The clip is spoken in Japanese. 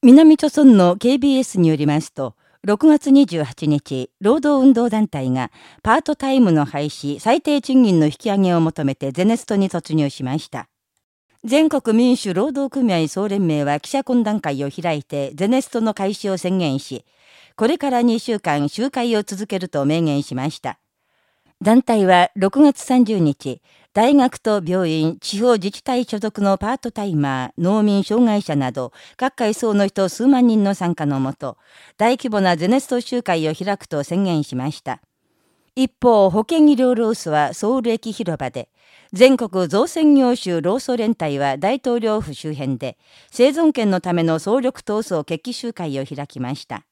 南朝村の KBS によりますと、6月28日、労働運動団体がパートタイムの廃止、最低賃金の引き上げを求めてゼネストに突入しました。全国民主労働組合総連盟は記者懇談会を開いてゼネストの開始を宣言し、これから2週間集会を続けると明言しました。団体は6月30日、大学と病院、地方自治体所属のパートタイマー、農民、障害者など、各階層の人数万人の参加のもと、大規模なゼネスト集会を開くと宣言しました。一方、保健医療ロースはソウル駅広場で、全国造船業種労組連帯は大統領府周辺で、生存権のための総力闘争決起集会を開きました。